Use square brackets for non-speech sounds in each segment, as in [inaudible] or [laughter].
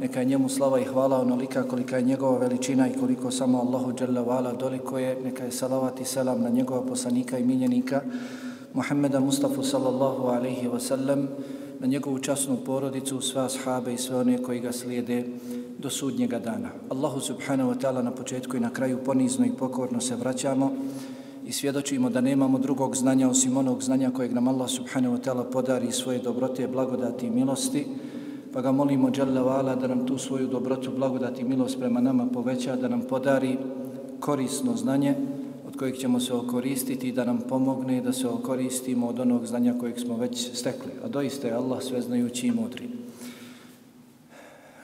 Neka je njemu slava i hvala onolika kolika je njegova veličina i koliko samo Allahu jalla wa doliko je. Neka je salavat i selam na njegova poslanika i miljenika Muhammeda Mustafa sallallahu alaihi wa sallam, na njegovu časnu porodicu, sve ashabe i sve one koji ga slijede do sudnjega dana. Allahu subhanahu wa ta'ala na početku i na kraju ponizno i pokorno se vraćamo i svjedočimo da nemamo drugog znanja osim onog znanja kojeg nam Allah subhanahu wa ta'ala podari svoje dobrote, blagodati i milosti, pa ga molimo Đalla da nam tu svoju dobrotu, blagodat i milost prema nama poveća, da nam podari korisno znanje od kojeg ćemo se okoristiti i da nam pomogne da se okoristimo od onog znanja kojeg smo već stekli. A doista je Allah sveznajući i mudri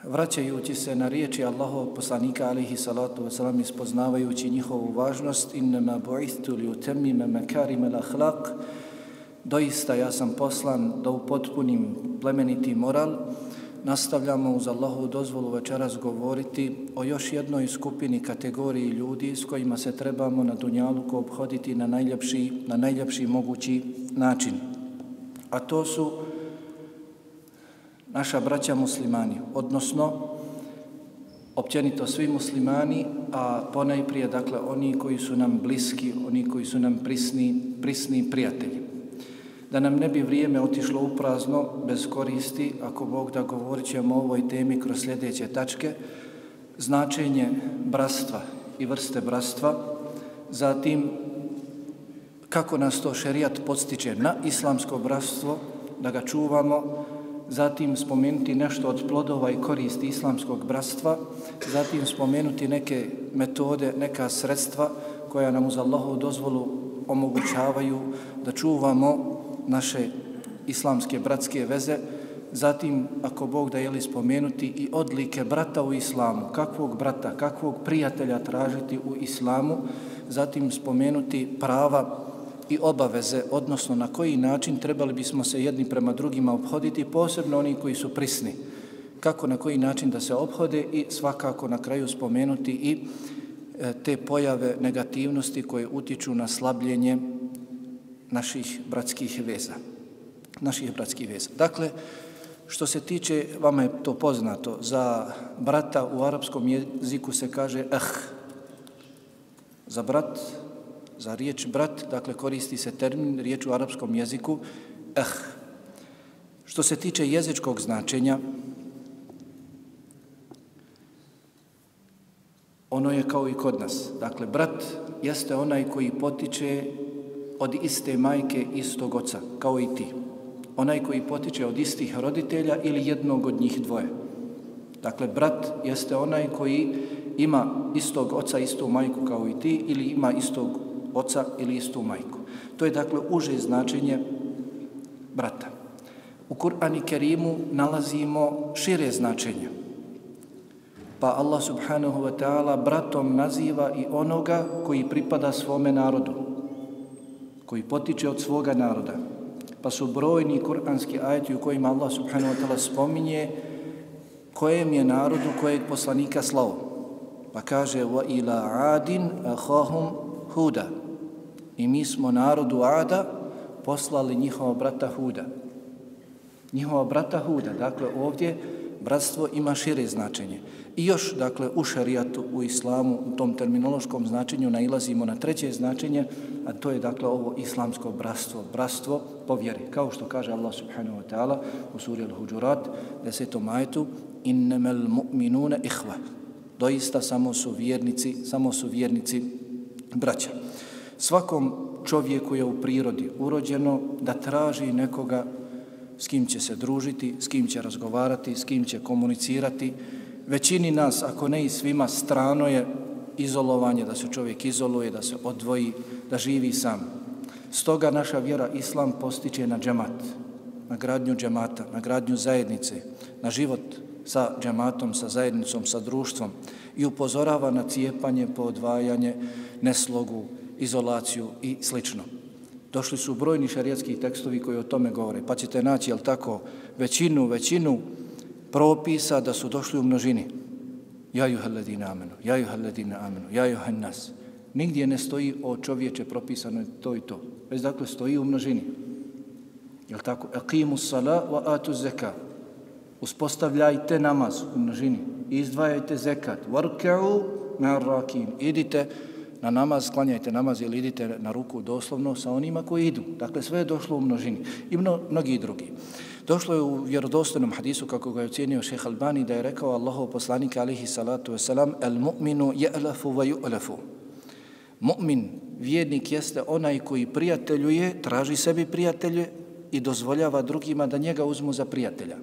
vraćajući se na riječi Allahov poslanika alihi salatu wasalam ispoznavajući njihovu važnost innama bu'ithtu li utemime makarim al ahlak doista ja sam poslan da upotpunim plemeniti moral nastavljamo uz Allahovu dozvolu večeras govoriti o još jednoj skupini kategoriji ljudi s kojima se trebamo na Dunjaluku obhoditi na najljepši, na najljepši mogući način a to su naša braća muslimani, odnosno općenito svi muslimani, a ponajprije dakle oni koji su nam bliski, oni koji su nam prisni, prisni prijatelji. Da nam ne bi vrijeme otišlo uprazno, bez koristi, ako Bog da govorit ćemo o ovoj temi kroz sljedeće tačke, značenje brastva i vrste brastva, zatim kako nas to šerijat podstiče na islamsko bratstvo, da ga čuvamo, zatim spomenuti nešto od plodova i koristi islamskog bratstva, zatim spomenuti neke metode, neka sredstva koja nam uz Allahovu dozvolu omogućavaju da čuvamo naše islamske bratske veze, zatim, ako Bog da je li spomenuti, i odlike brata u islamu, kakvog brata, kakvog prijatelja tražiti u islamu, zatim spomenuti prava i obaveze, odnosno na koji način trebali bismo se jedni prema drugima obhoditi, posebno oni koji su prisni. Kako na koji način da se obhode i svakako na kraju spomenuti i e, te pojave negativnosti koje utiču na slabljenje naših bratskih veza. Naših bratskih veza. Dakle, što se tiče, vama je to poznato, za brata u arapskom jeziku se kaže eh. Za brat Za riječ brat, dakle, koristi se termin, riječ u arapskom jeziku, eh. Što se tiče jezičkog značenja, ono je kao i kod nas. Dakle, brat jeste onaj koji potiče od iste majke, istog oca, kao i ti. Onaj koji potiče od istih roditelja ili jednog od njih dvoje. Dakle, brat jeste onaj koji ima istog oca, istu majku kao i ti ili ima istog oca ili istu majku. To je dakle uže značenje brata. U Kur'ani Kerimu nalazimo šire značenje. Pa Allah subhanahu wa ta'ala bratom naziva i onoga koji pripada svome narodu, koji potiče od svoga naroda. Pa su brojni kur'anski ajeti u kojima Allah subhanahu wa ta'ala spominje kojem je narodu kojeg poslanika slao. Pa kaže wa ila adin ahahum huda. I mi smo narodu Ada poslali njihova brata Huda. Njihova brata Huda. Dakle, ovdje bratstvo ima šire značenje. I još, dakle, u šarijatu, u islamu, u tom terminološkom značenju nailazimo na treće značenje, a to je, dakle, ovo islamsko bratstvo, bratstvo po vjeri. Kao što kaže Allah subhanahu wa ta'ala u suri Al-Huđurat, desetom majetu, innemel mu'minune ihva. Doista samo su vjernici, samo su vjernici braća. Svakom čovjeku je u prirodi urođeno da traži nekoga s kim će se družiti, s kim će razgovarati, s kim će komunicirati. Većini nas, ako ne i svima, strano je izolovanje, da se čovjek izoluje, da se odvoji, da živi sam. Stoga naša vjera Islam postiče na džemat, na gradnju džemata, na gradnju zajednice, na život sa džematom, sa zajednicom, sa društvom i upozorava na cijepanje, podvajanje, neslogu, izolaciju i slično. Došli su brojni šarijatski tekstovi koji o tome govore, pa ćete naći, jel tako, većinu, većinu propisa da su došli u množini. Ja juha amenu, ja juha amenu, ja juha nas. Nigdje ne stoji o čovječe propisano to i to. Već dakle stoji u množini. Jel tako? Aqimu sala wa atu zeka. Uspostavljajte namaz u množini. Izdvajajte zekat. Varka'u ma'arrakin. Idite na namaz, sklanjajte namaz ili idite na ruku doslovno sa onima koji idu. Dakle, sve je došlo u množini. I mno, mnogi drugi. Došlo je u vjerodostojnom hadisu, kako ga je ocjenio šeha Albani, da je rekao Allahov poslanik, alihi salatu wasalam, el mu'minu je'lafu wa ju'lafu. Mu'min, vjernik, jeste onaj koji prijateljuje, traži sebi prijatelje i dozvoljava drugima da njega uzmu za prijatelja.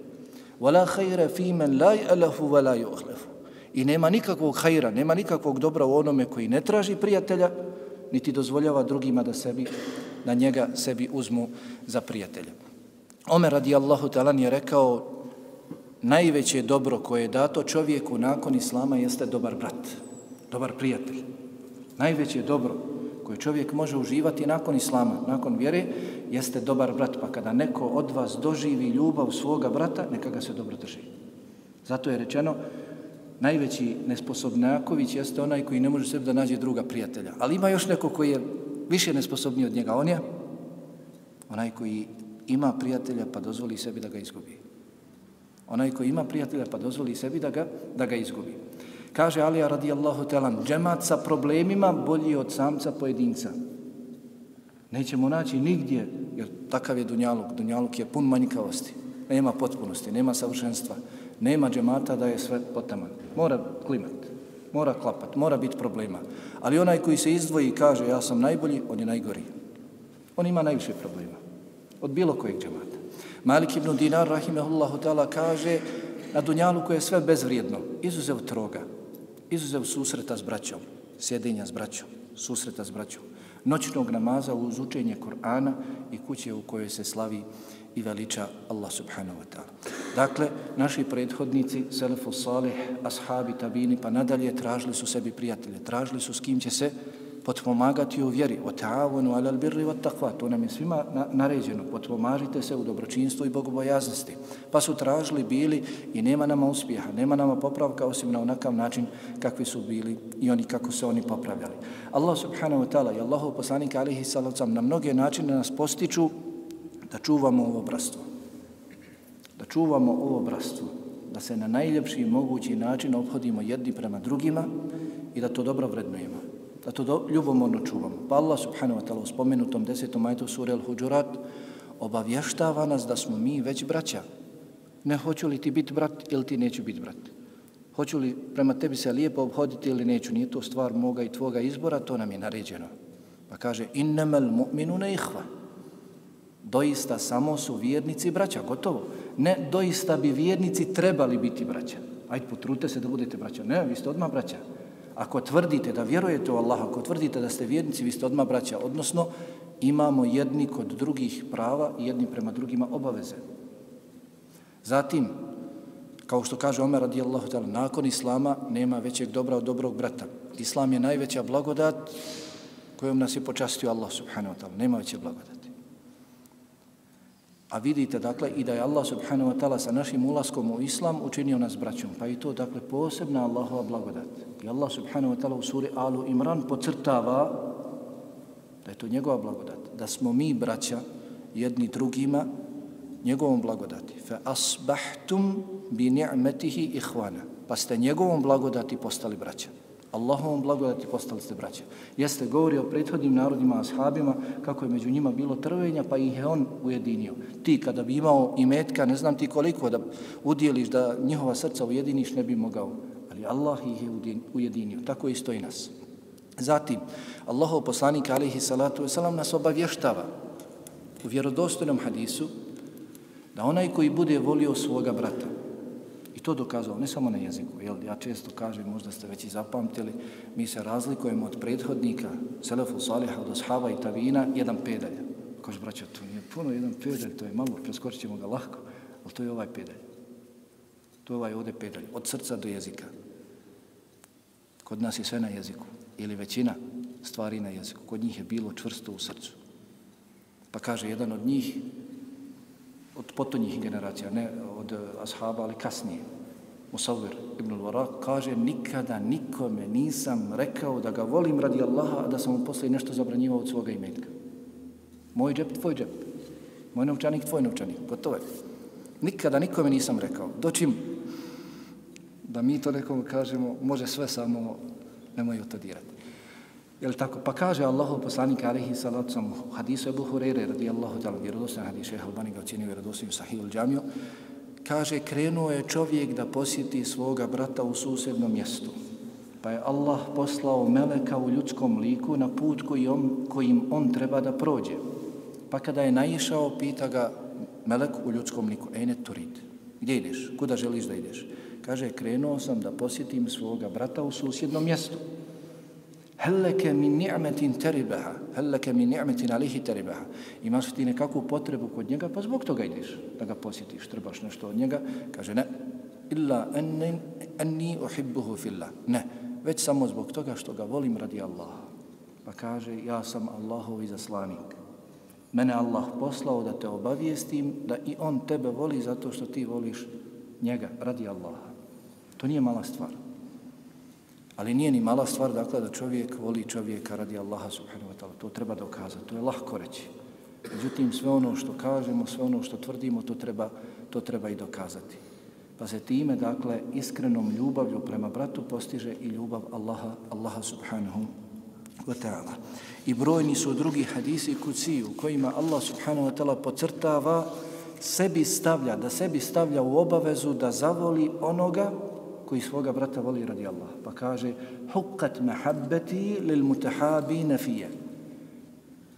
Wala khayra fi man la ya'lafu wa la yu'lafu. I nema nikakvog hajra, nema nikakvog dobra u onome koji ne traži prijatelja, niti dozvoljava drugima da sebi na njega sebi uzmu za prijatelja. Omer radijallahu talan je rekao najveće dobro koje je dato čovjeku nakon islama jeste dobar brat, dobar prijatelj. Najveće dobro koje čovjek može uživati nakon islama, nakon vjere, jeste dobar brat. Pa kada neko od vas doživi ljubav svoga brata, neka ga se dobro drži. Zato je rečeno, najveći nesposobnjaković jeste onaj koji ne može sebi da nađe druga prijatelja. Ali ima još neko koji je više nesposobniji od njega. On je onaj koji ima prijatelja pa dozvoli sebi da ga izgubi. Onaj koji ima prijatelja pa dozvoli sebi da ga, da ga izgubi. Kaže Alija radijallahu telan, džemat sa problemima bolji od samca pojedinca. Nećemo naći nigdje, jer takav je Dunjaluk. Dunjaluk je pun manjkavosti. Nema potpunosti, nema savršenstva. Nema džemata da je sve potaman. Mora klimat, mora klapat, mora biti problema. Ali onaj koji se izdvoji i kaže ja sam najbolji, on je najgori. On ima najviše problema. Od bilo kojeg džemata. Malik ibn Dinar, rahimahullahu ta'ala, kaže na Dunjaluku je sve bezvrijedno, izuzev troga, izuzev susreta s braćom, sjedinja s braćom, susreta s braćom, noćnog namaza uz učenje Kur'ana i kuće u kojoj se slavi i veliča Allah subhanahu wa ta'ala. Dakle, naši prethodnici, Selefu Salih, Ashabi, Tabini, pa nadalje tražili su sebi prijatelje, tražili su s kim će se potpomagati u vjeri, o ta'avonu, alal birri, o takva, to nam je svima na, naređeno, potpomažite se u dobročinstvu i bogobojaznosti. Pa su tražili, bili i nema nama uspjeha, nema nama popravka osim na onakav način kakvi su bili i oni kako se oni popravljali. Allah subhanahu wa ta'ala i Allahu poslanika alihi sallam na mnoge načine nas postiču da čuvamo ovo bratstvo. Da čuvamo ovo bratstvo. Da se na najljepši mogući način obhodimo jedni prema drugima i da to dobro vrednujemo. Da to do, ljubomorno čuvamo. Pa Allah subhanahu wa ta'ala u spomenutom desetom majtu sura Al-Huđurat obavještava nas da smo mi već braća. Ne hoću li ti biti brat ili ti neću biti brat. Hoću li prema tebi se lijepo obhoditi ili neću. Nije to stvar moga i tvoga izbora, to nam je naređeno. Pa kaže, innamal mu'minu ne ihva doista samo su vjernici braća, gotovo. Ne, doista bi vjernici trebali biti braća. Ajde, potrute se da budete braća. Ne, vi ste odmah braća. Ako tvrdite da vjerujete u Allaha, ako tvrdite da ste vjernici, vi ste odmah braća. Odnosno, imamo jedni kod drugih prava i jedni prema drugima obaveze. Zatim, kao što kaže Omer radijallahu ta'ala, nakon Islama nema većeg dobra od dobrog brata. Islam je najveća blagodat kojom nas je počastio Allah subhanahu wa ta'ala. Nema veće blagodat. A vidite, dakle, i da je Allah subhanahu wa ta'ala sa našim ulaskom u Islam učinio nas braćom. Pa i to, dakle, posebna Allahova blagodat. I Allah subhanahu wa ta'ala u suri Alu Imran pocrtava da je to njegova blagodat. Da smo mi, braća, jedni drugima, njegovom blagodati. Fa asbahtum bi ni'metihi ihvana. Pa ste njegovom blagodati postali braća. Allahovom blagodati postali ste braća. Jeste govori o prethodnim narodima, ashabima, kako je među njima bilo trvenja, pa ih je on ujedinio. Ti kada bi imao i metka, ne znam ti koliko da udjeliš da njihova srca ujediniš, ne bi mogao. Ali Allah ih je ujedinio. Tako isto i nas. Zatim, Allahov poslanik, alihi salatu wasalam, nas obavještava u vjerodostojnom hadisu da onaj koji bude volio svoga brata, to dokazao, ne samo na jeziku. Jel, ja često kažem, možda ste već i zapamtili, mi se razlikujemo od prethodnika, Selefu Saliha, od Ashaba i Tavina, jedan pedalj. Kaže, braća, to nije puno, jedan pedalj, to je malo, preskočit ćemo ga lahko, ali to je ovaj pedalj. To je ovaj ovdje pedalj, od srca do jezika. Kod nas je sve na jeziku, ili većina stvari na jeziku. Kod njih je bilo čvrsto u srcu. Pa kaže jedan od njih, od potonjih generacija, ne od eh, ashaba, ali kasnije, Musavir ibn al-Warak, kaže nikada nikome nisam rekao da ga volim radi Allaha, a da sam mu poslije nešto zabranjivao od svoga imetka. Moj džep, tvoj džep. Moj novčanik, tvoj novčanik. Gotovo je. Nikada nikome nisam rekao. Doćim da mi to nekom kažemo, može sve samo, nemoj to dirati. Je tako? Pa kaže Allahu poslanik alihi salatu sam u hadisu Ebu Hureyre radijallahu ta'ala vjerodostan hadis šeha Albani ga ocenio vjerodostim sahih džamiju kaže krenuo je čovjek da posjeti svoga brata u susjednom mjestu pa je Allah poslao meleka u ljudskom liku na put koji on, kojim on treba da prođe pa kada je naišao pita ga melek u ljudskom liku ene turid gdje ideš? kuda želiš da ideš? kaže krenuo sam da posjetim svoga brata u susjednom mjestu Helleke min ni'metin teribaha. Helleke min ni'metin alihi teribaha. Imaš ti nekakvu potrebu kod njega, pa zbog toga ideš da ga posjetiš, trebaš nešto od njega. Kaže, ne, illa enni, enni uhibbuhu fillah. Ne, već samo zbog toga što ga volim radi Allaha. Pa kaže, ja sam Allahov izaslanik. Mene Allah poslao da te obavijestim da i on tebe voli zato što ti voliš njega radi Allaha. To nije mala stvar. Ali nije ni mala stvar dakle da čovjek voli čovjeka radi Allaha subhanahu wa ta'ala. To treba dokazati, to je lahko reći. Međutim, sve ono što kažemo, sve ono što tvrdimo, to treba, to treba i dokazati. Pa se time, dakle, iskrenom ljubavlju prema bratu postiže i ljubav Allaha, Allaha subhanahu wa ta'ala. I brojni su drugi hadisi kuci u kojima Allah subhanahu wa ta'ala pocrtava sebi stavlja, da sebi stavlja u obavezu da zavoli onoga koji svoga brata voli radi Allah. Pa kaže, hukat mahabbeti lil mutahabi nafije.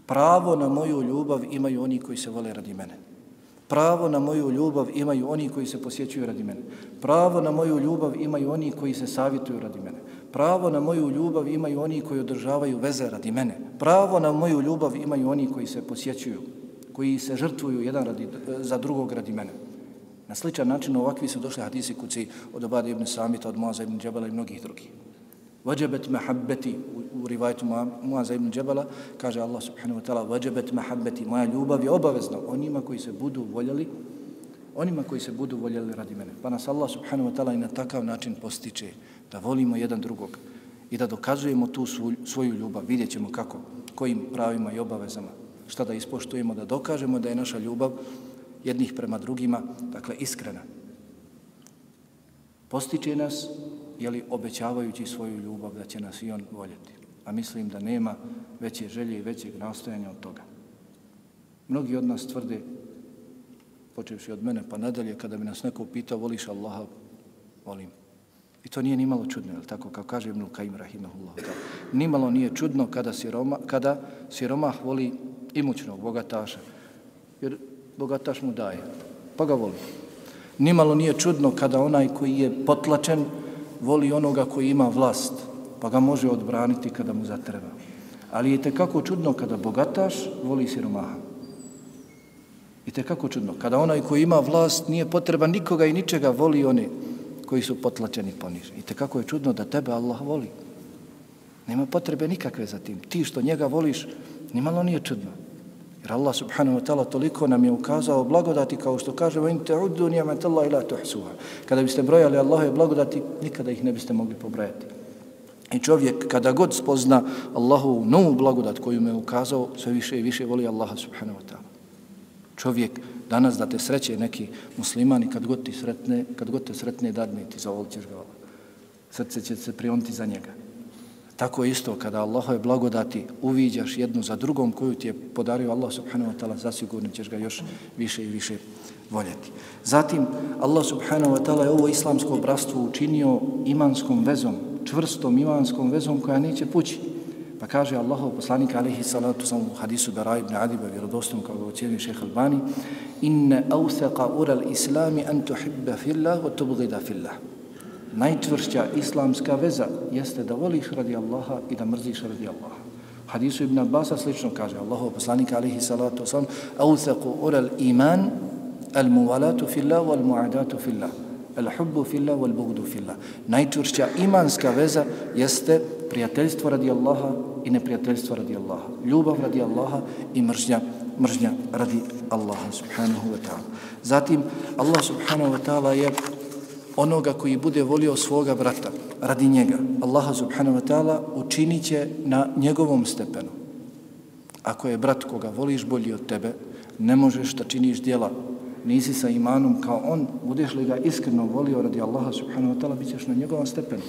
Pravo na moju ljubav imaju oni koji se vole radi mene. Pravo na moju ljubav imaju oni koji se posjećuju radi mene. Pravo na moju ljubav imaju oni koji se savjetuju radi mene. Pravo na moju ljubav imaju oni koji održavaju veze radi mene. Pravo na moju ljubav imaju oni koji se posjećuju, koji se žrtvuju jedan radi, za drugog radi mene. Na sličan način ovakvi su došli hadisi kuci od Obade ibn Samita, od Muaza ibn Džabala i mnogih drugih. Vajabet mahabbeti u, u rivajtu Muaza ibn Džabala kaže Allah subhanahu wa ta'ala, Vajabet mahabbeti, moja ljubav je obavezna onima koji se budu voljeli, onima koji se budu voljeli radi mene. Pa nas Allah subhanahu wa ta'ala i na takav način postiče da volimo jedan drugog i da dokazujemo tu svoju ljubav. Vidjet ćemo kako, kojim pravima i obavezama, šta da ispoštujemo, da dokažemo da je naša ljubav jednih prema drugima, dakle iskrena. Postiče nas, jeli obećavajući svoju ljubav da će nas i on voljeti. A mislim da nema veće želje i većeg nastojanja od toga. Mnogi od nas tvrde, počevši od mene pa nadalje, kada bi nas neko upitao, voliš Allaha, volim. I to nije nimalo čudno, je tako, kao kaže Ibn Kajim Rahimahullah. Nimalo nije čudno kada siroma, kada siromah voli imućnog bogataša. Jer bogataš mu daje, pa ga voli. Nimalo nije čudno kada onaj koji je potlačen voli onoga koji ima vlast, pa ga može odbraniti kada mu zatreba. Ali je tekako čudno kada bogataš voli siromaha. I tekako čudno, kada onaj koji ima vlast nije potreba nikoga i ničega voli oni koji su potlačeni poniženi. I tekako je čudno da tebe Allah voli. Nema potrebe nikakve za tim. Ti što njega voliš, nimalo nije čudno. Jer Allah subhanahu wa ta'ala toliko nam je ukazao blagodati kao što kaže wa in ta'uddu ni'matallahi la tuhsuha. Kada biste brojali Allahove blagodati, nikada ih ne biste mogli pobrojati. I čovjek kada god spozna Allahu novu blagodat koju mu je ukazao, sve više i više voli Allaha subhanahu wa ta'ala. Čovjek danas da te sreće neki muslimani kad god ti sretne, kad god te sretne dadne ti zavolit ćeš ga. Srce će se prionti za njega. Tako isto kada Allahove blagodati uviđaš jednu za drugom koju ti je podario Allah subhanahu wa ta'ala, zasigurno ćeš ga još više i više voljeti. Zatim, Allah subhanahu wa ta'ala je ovo islamsko bratstvo učinio imanskom vezom, čvrstom imanskom vezom koja neće pući. Pa kaže Allahov poslanik alaihi salatu sam u hadisu Bera ibn Adiba, vjerodostom kao ga ocijenio šeha Albani, inne auseqa ural islami an tuhibba fillah wa tubgida fillah najčvršća islamska veza jeste da voliš radi Allaha i da mrziš radi Allaha. Hadisu Ibn Abbasa slično kaže Allahov poslanik alihi salatu wasalam Authaku ural iman al muvalatu fillah wal muadatu fillah al hubbu fillah wal bugdu fillah. Najčvršća imanska veza jeste prijateljstvo radi Allaha i neprijateljstvo radi Allaha. Ljubav radi Allaha i mržnja mržnja radi Allaha subhanahu wa ta'ala. Zatim, Allah subhanahu wa ta'ala je onoga koji bude volio svoga brata radi njega. Allaha subhanahu wa ta'ala učinit će na njegovom stepenu. Ako je brat koga voliš bolji od tebe, ne možeš da činiš dijela nisi sa imanom kao on, budeš li ga iskreno volio radi Allaha subhanahu wa ta'ala, bit ćeš na njegovom stepenu.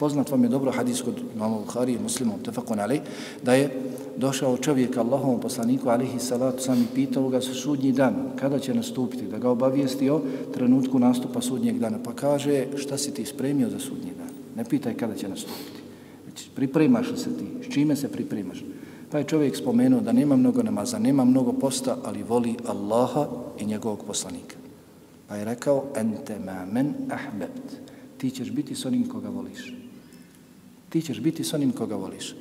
Poznat vam je dobro hadis kod imama Bukhari i muslima, tefakon ali, da je došao čovjek Allahovom poslaniku, alihi salatu, sami pitao ga su sudnji dan, kada će nastupiti, da ga obavijesti o trenutku nastupa sudnjeg dana. Pa kaže, šta si ti spremio za sudnji dan? Ne pitaj kada će nastupiti. Znači, pripremaš se ti, s čime se pripremaš? Pa je čovjek spomenuo da nema mnogo namaza, nema mnogo posta, ali voli Allaha i njegovog poslanika. Pa je rekao, ente ma men ahbebt. Ti ćeš biti s onim koga voliš. Ti ćeš biti s onim koga voliš.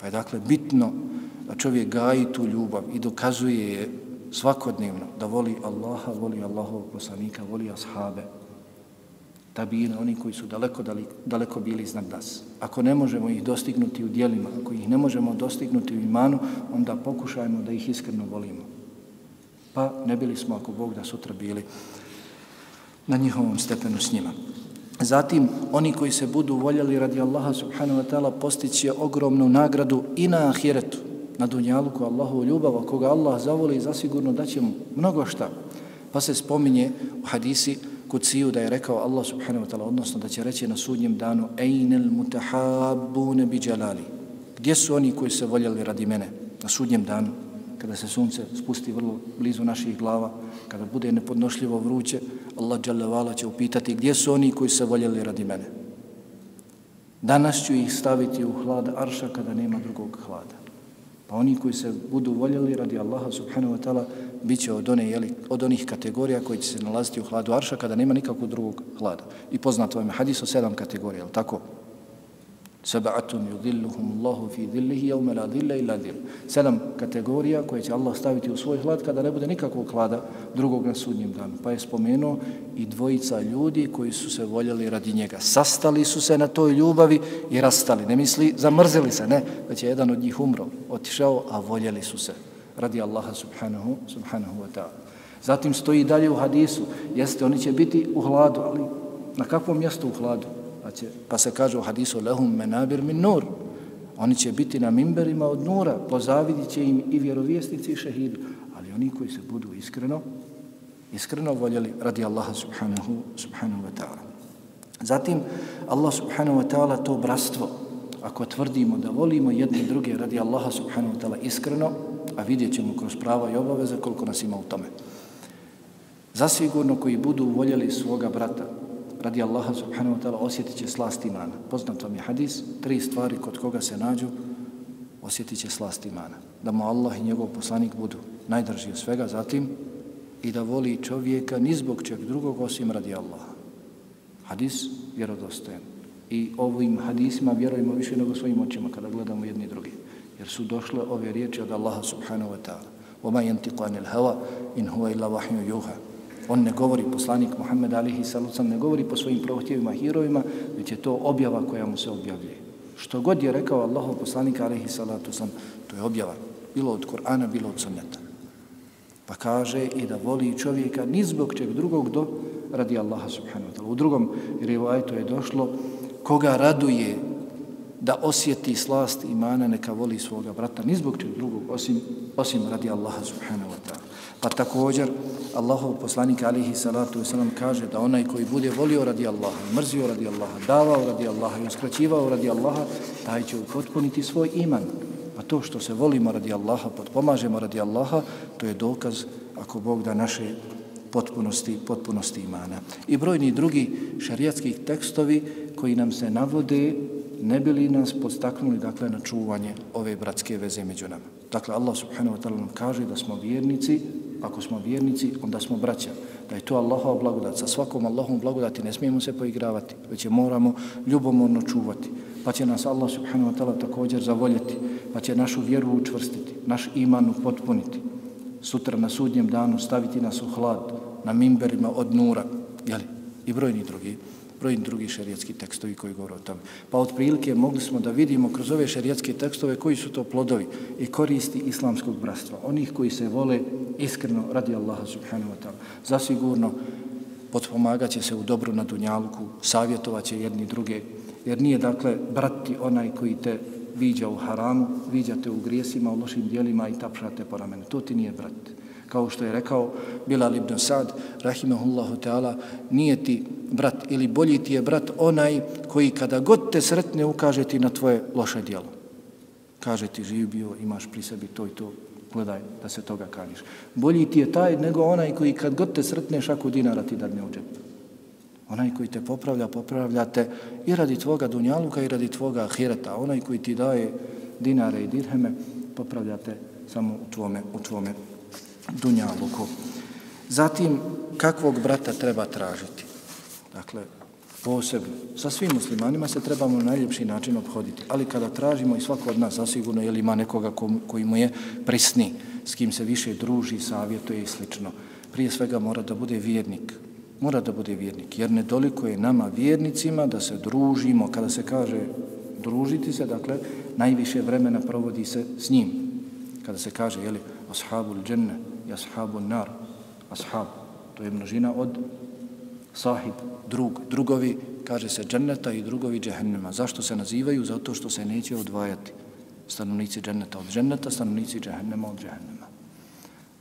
Pa je dakle bitno da čovjek gaji tu ljubav i dokazuje je svakodnevno da voli Allaha, voli Allahovog poslanika, voli ashabe, tabina, oni koji su daleko, daleko bili iznad nas. Ako ne možemo ih dostignuti u dijelima, ako ih ne možemo dostignuti u imanu, onda pokušajmo da ih iskreno volimo. Pa ne bili smo, ako Bog da sutra bili na njihovom stepenu s njima. Zatim, oni koji se budu voljeli radi Allaha subhanahu wa ta'ala postići ogromnu nagradu i na ahiretu, na dunjaluku Allahu ljubav, koga Allah zavoli zasigurno da će mu mnogo šta. Pa se spominje u hadisi kuciju da je rekao Allah subhanahu wa ta'ala, odnosno da će reći na sudnjem danu Ejnel mutahabune bi džalali. Gdje su oni koji se voljeli radi mene na sudnjem danu, kada se sunce spusti vrlo blizu naših glava, kada bude nepodnošljivo vruće, Allah džalevala će upitati gdje su oni koji se voljeli radi mene. Danas ću ih staviti u hlad arša kada nema drugog hlada. Pa oni koji se budu voljeli radi Allaha subhanahu wa ta'ala bit će od, one, jeli, od onih kategorija koji će se nalaziti u hladu Arša kada nema nikakvog drugog hlada. I poznato vam je hadis o sedam kategorija, ali tako? Sab'atun yudhilluhum Allahu fi dhillihi yawma la dhilla illa dhill. Sedam kategorija koje će Allah staviti u svoj hlad kada ne bude nikakvog hlada drugog na sudnjem danu. Pa je spomenuo i dvojica ljudi koji su se voljeli radi njega. Sastali su se na toj ljubavi i rastali. Ne misli, zamrzili se, ne, već je jedan od njih umro, otišao, a voljeli su se radi Allaha subhanahu, subhanahu wa ta'ala. Zatim stoji dalje u hadisu, jeste, oni će biti u hladu, ali na kakvom mjestu u hladu? Pa, će, pa se kaže u hadisu, lehum menabir min nur. Oni će biti na mimberima od nura, pozavidit će im i vjerovjesnici i šehidi. Ali oni koji se budu iskreno, iskreno voljeli radi Allaha subhanahu, subhanahu wa ta'ala. Zatim, Allah subhanahu wa ta'ala to brastvo, ako tvrdimo da volimo jedne i druge radi Allaha subhanahu wa ta'ala iskreno, a vidjet ćemo kroz prava i obaveze koliko nas ima u tome. Zasigurno koji budu voljeli svoga brata, radi Allaha subhanahu wa ta'ala, osjetit će slast imana. Poznat vam je hadis, tri stvari kod koga se nađu, osjetit će slast imana. Da mu Allah i njegov poslanik budu najdrži od svega, zatim i da voli čovjeka ni zbog čeg drugog osim radi Allaha. Hadis vjerodostojen. I ovim hadisima vjerujemo više nego svojim očima kada gledamo jedni i drugi jer su došle ove riječi od Allaha subhanahu wa ta'ala. وَمَا يَنْتِقُ عَنِ الْهَوَا إِنْ هُوَ إِلَّا وَحْيُ يُوهَا On ne govori, poslanik Muhammed alihi sallam, ne govori po svojim prohtjevima, hirovima, već je to objava koja mu se objavljuje. Što god je rekao Allahov poslanik alihi sallatu sam, to je objava. Bilo od Korana, bilo od sunneta. Pa kaže i da voli čovjeka ni zbog čeg drugog do radi Allaha subhanahu wa ta'ala. U drugom rivajtu je došlo koga raduje da osjeti slast imana, neka voli svoga brata, ni zbog čeg drugog, osim, osim radi Allaha subhanahu wa ta'ala. Pa također, Allahov poslanik alihi salatu wasalam kaže da onaj koji bude volio radi Allaha, mrzio radi Allaha, davao radi Allaha i uskraćivao radi Allaha, taj će upotpuniti svoj iman. Pa to što se volimo radi Allaha, potpomažemo radi Allaha, to je dokaz ako Bog da naše potpunosti, potpunosti imana. I brojni drugi šarijatski tekstovi koji nam se navode ne bi li nas podstaknuli dakle, na čuvanje ove bratske veze među nama. Dakle, Allah subhanahu wa ta'ala nam kaže da smo vjernici, ako smo vjernici, onda smo braća. Da je to Allahova blagodat. Sa svakom Allahom blagodati ne smijemo se poigravati, već je moramo ljubomorno čuvati. Pa će nas Allah subhanahu wa ta'ala također zavoljeti, pa će našu vjeru učvrstiti, naš iman upotpuniti. Sutra na sudnjem danu staviti nas u hlad, na mimberima od nura, jeli, i brojni drugi brojni drugi šerijatski tekstovi koji govore o tome. Pa otprilike mogli smo da vidimo kroz ove šerijatske tekstove koji su to plodovi i koristi islamskog bratstva. Onih koji se vole iskreno radi Allaha subhanahu wa ta'ala. Zasigurno potpomagat će se u dobru na dunjalku, savjetovat će jedni druge, jer nije dakle brati onaj koji te viđa u haramu, viđate u grijesima, u lošim dijelima i tapšate po ramenu. To ti nije brat. Kao što je rekao Bilal ibn Sad, rahimahullahu ta'ala, nije ti brat ili bolji ti je brat onaj koji kada god te sretne ukaže ti na tvoje loše dijelo. Kaže ti živ bio, imaš pri sebi to i to, gledaj da se toga kaniš. Bolji ti je taj nego onaj koji kad god te sretne šaku dinara ti dadne u džep. Onaj koji te popravlja, popravlja te i radi tvoga dunjaluka i radi tvoga ahireta. Onaj koji ti daje dinare i dirheme, popravlja te samo u tvome, u tvome dunjaluku. Zatim, kakvog brata treba tražiti? Dakle, posebno. Sa svim muslimanima se trebamo na najljepši način obhoditi. Ali kada tražimo i svako od nas zasigurno, je li ima nekoga koji mu je prisni, s kim se više druži, savjetuje i slično. Prije svega mora da bude vjernik, mora da bude vjernik, jer nedoliko je nama vjernicima da se družimo, kada se kaže družiti se, dakle, najviše vremena provodi se s njim. Kada se kaže, jeli, ashabul dženne i ashabul nar, ashab, to je množina od sahib, drug, drugovi, kaže se dženneta i drugovi džehennema. Zašto se nazivaju? Zato što se neće odvajati stanovnici dženneta od dženneta, stanovnici džehennema od džehennema.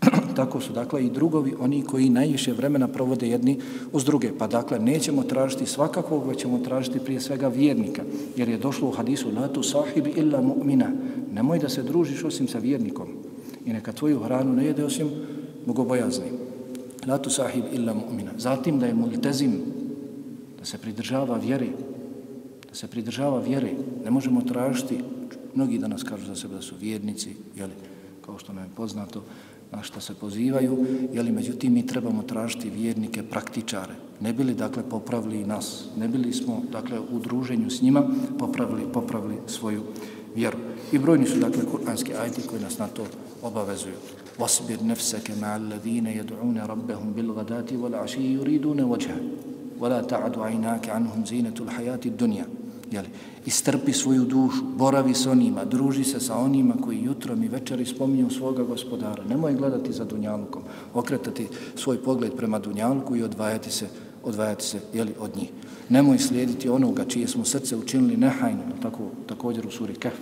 [clears throat] tako su dakle i drugovi oni koji najviše vremena provode jedni uz druge. Pa dakle nećemo tražiti svakakvog, već ćemo tražiti prije svega vjernika. Jer je došlo u hadisu la tu sahibi illa mu'mina. Nemoj da se družiš osim sa vjernikom. I neka tvoju hranu ne jede osim bogobojazni. La tu sahib illa mu'mina. Zatim da je multezim, da se pridržava vjere, da se pridržava vjere. Ne možemo tražiti, mnogi danas kažu za sebe da su vjernici, jeli, kao što nam je poznato, na što se pozivaju, jeli, međutim, mi trebamo tražiti vjernike, praktičare. Ne bili, dakle, popravili nas, ne bili smo, dakle, u druženju s njima, popravili, popravili svoju vjeru. I brojni su, dakle, kuranski ajti koji nas na to obavezuju. Wasbir nefseke ma'al ladhine jedu'une rabbehum bil gadati wal aši yuridune vođe. Wala ta'adu ajnake anhum zinetul hajati dunja jeli, istrpi svoju dušu, boravi s onima, druži se sa onima koji jutrom i večeri spominju svoga gospodara. Nemoj gledati za Dunjalukom, okretati svoj pogled prema dunjalku i odvajati se, odvajati se jeli, od njih. Nemoj slijediti onoga čije smo srce učinili nehajno, tako, također u suri Kef,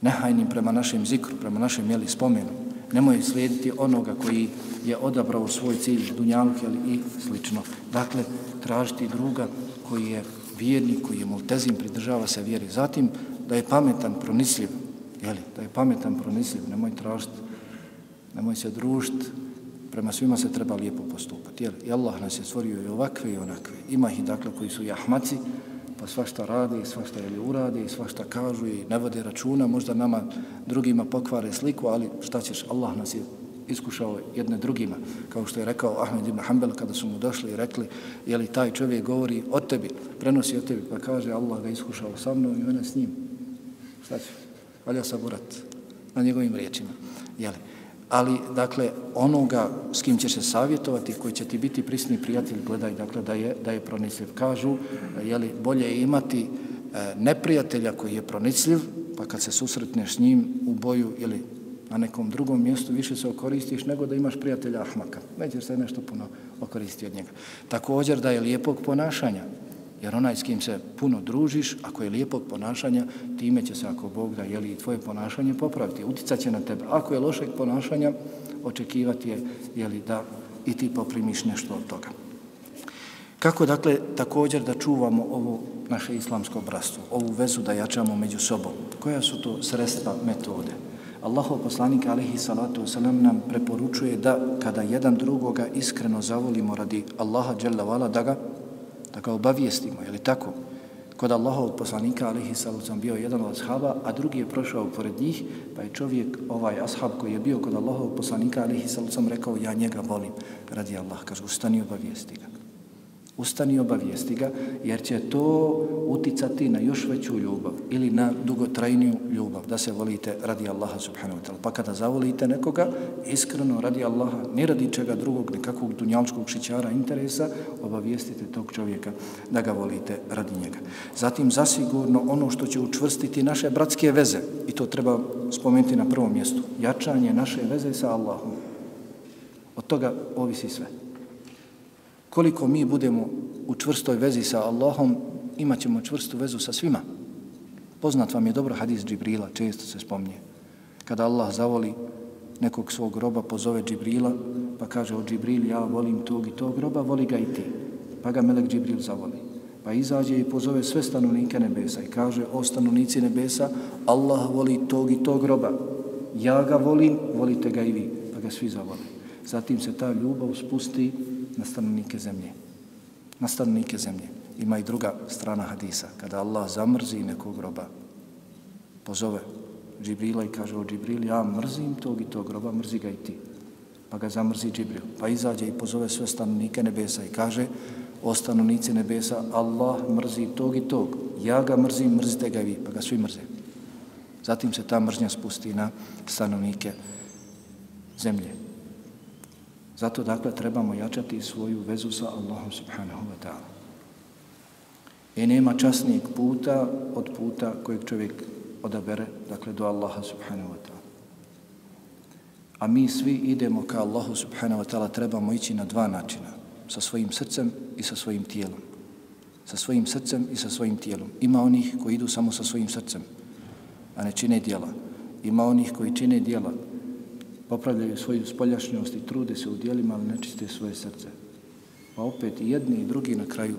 nehajnim prema našem zikru, prema našem jeli, spomenu. Nemoj slijediti onoga koji je odabrao svoj cilj, Dunjaluk jeli, i slično. Dakle, tražiti druga koji je vjernik koji je multezim, pridržava se vjeri. Zatim, da je pametan, pronisljiv, jeli, da je pametan, pronisljiv, nemoj tražiti, nemoj se družiti, prema svima se treba lijepo postupati. Jeli, I Allah nas je stvorio i ovakve i onakve. Ima ih, dakle, koji su jahmaci, pa svašta rade i svašta ili urade i svašta kažu i ne vode računa, možda nama drugima pokvare sliku, ali šta ćeš, Allah nas je iskušao jedne drugima. Kao što je rekao Ahmed ibn Hanbel kada su mu došli i rekli je li taj čovjek govori o tebi, prenosi o tebi, pa kaže Allah ga iskušao sa mnom i mene s njim. Šta će? Valja saburat na njegovim riječima. Jeli? Ali, dakle, onoga s kim ćeš se savjetovati, koji će ti biti prisni prijatelj, gledaj, dakle, da je, da je pronicljiv. Kažu, je li bolje imati e, neprijatelja koji je pronicljiv, pa kad se susretneš s njim u boju ili na nekom drugom mjestu više se okoristiš nego da imaš prijatelja Ahmaka. Nećeš se nešto puno okoristi od njega. Također da je lijepog ponašanja, jer onaj s kim se puno družiš, ako je lijepog ponašanja, time će se, ako Bog da, jeli i tvoje ponašanje popraviti, uticat će na tebe. Ako je lošeg ponašanja, očekivati je, jeli, da i ti poprimiš nešto od toga. Kako, dakle, također da čuvamo ovo naše islamsko bratstvo, ovu vezu da jačamo među sobom? Koja su to sredstva, metode? Allahov poslanik alihi salatu wasalam nam preporučuje da kada jedan drugoga iskreno zavolimo radi Allaha dželle vala da ga da ga obavijestimo, je li tako? Kod Allahov poslanika alihi salatu bio jedan od ashaba, a drugi je prošao pored njih, pa je čovjek, ovaj ashab koji je bio kod Allahov poslanika alihi salatu rekao ja njega volim radi Allah, kaže ustani obavijesti ga. Ustani i obavijesti ga, jer će to uticati na još veću ljubav ili na dugotrajniju ljubav, da se volite radi Allaha subhanahu wa ta'ala. Pa kada zavolite nekoga, iskreno radi Allaha, ne radi čega drugog, nekakvog dunjalčkog šićara interesa, obavijestite tog čovjeka da ga volite radi njega. Zatim, zasigurno, ono što će učvrstiti naše bratske veze, i to treba spomenuti na prvom mjestu, jačanje naše veze sa Allahom. Od toga ovisi sve koliko mi budemo u čvrstoj vezi sa Allahom, imat ćemo čvrstu vezu sa svima. Poznat vam je dobro hadis Džibrila, često se spomnije. Kada Allah zavoli nekog svog groba, pozove Džibrila, pa kaže o Džibril, ja volim tog i tog groba, voli ga i ti. Pa ga Melek Džibril zavoli. Pa izađe i pozove sve stanovnike nebesa i kaže o stanovnici nebesa, Allah voli tog i tog groba. Ja ga volim, volite ga i vi. Pa ga svi zavoli. Zatim se ta ljubav spusti na stanovnike zemlje. Na stanovnike zemlje. Ima i druga strana hadisa. Kada Allah zamrzi nekog groba, pozove Džibrila i kaže o Džibril, ja mrzim tog i tog groba, mrzi ga i ti. Pa ga zamrzi Džibril. Pa izađe i pozove sve stanovnike nebesa i kaže o stanovnici nebesa, Allah mrzi tog i tog. Ja ga mrzim, mrzite ga vi. Pa ga svi mrze. Zatim se ta mržnja spusti na stanovnike zemlje. Zato dakle trebamo jačati svoju vezu sa Allahom subhanahu wa ta'ala. I nema časnijeg puta od puta kojeg čovjek odabere, dakle do Allaha subhanahu wa ta'ala. A mi svi idemo ka Allahu subhanahu wa ta'ala, trebamo ići na dva načina. Sa svojim srcem i sa svojim tijelom. Sa svojim srcem i sa svojim tijelom. Ima onih koji idu samo sa svojim srcem, a ne čine dijela. Ima onih koji čine dijela, popravljaju svoju spoljašnjost i trude se u dijelima, ali nečiste svoje srce. Pa opet i jedni i drugi na kraju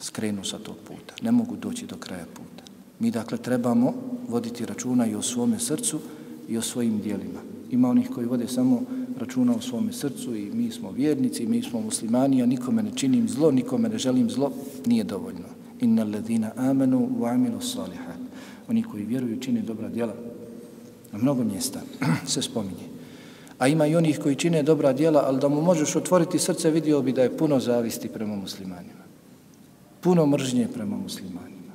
skrenu sa tog puta. Ne mogu doći do kraja puta. Mi dakle trebamo voditi računa i o svome srcu i o svojim dijelima. Ima onih koji vode samo računa o svome srcu i mi smo vjernici, mi smo muslimani, a nikome ne činim zlo, nikome ne želim zlo, nije dovoljno. Inna ledina amenu wa amilu salihat. Oni koji vjeruju čine dobra djela, Na mnogo mjesta [clears throat] se spominje. A ima i onih koji čine dobra djela, ali da mu možeš otvoriti srce, vidio bi da je puno zavisti prema muslimanima. Puno mržnje prema muslimanima.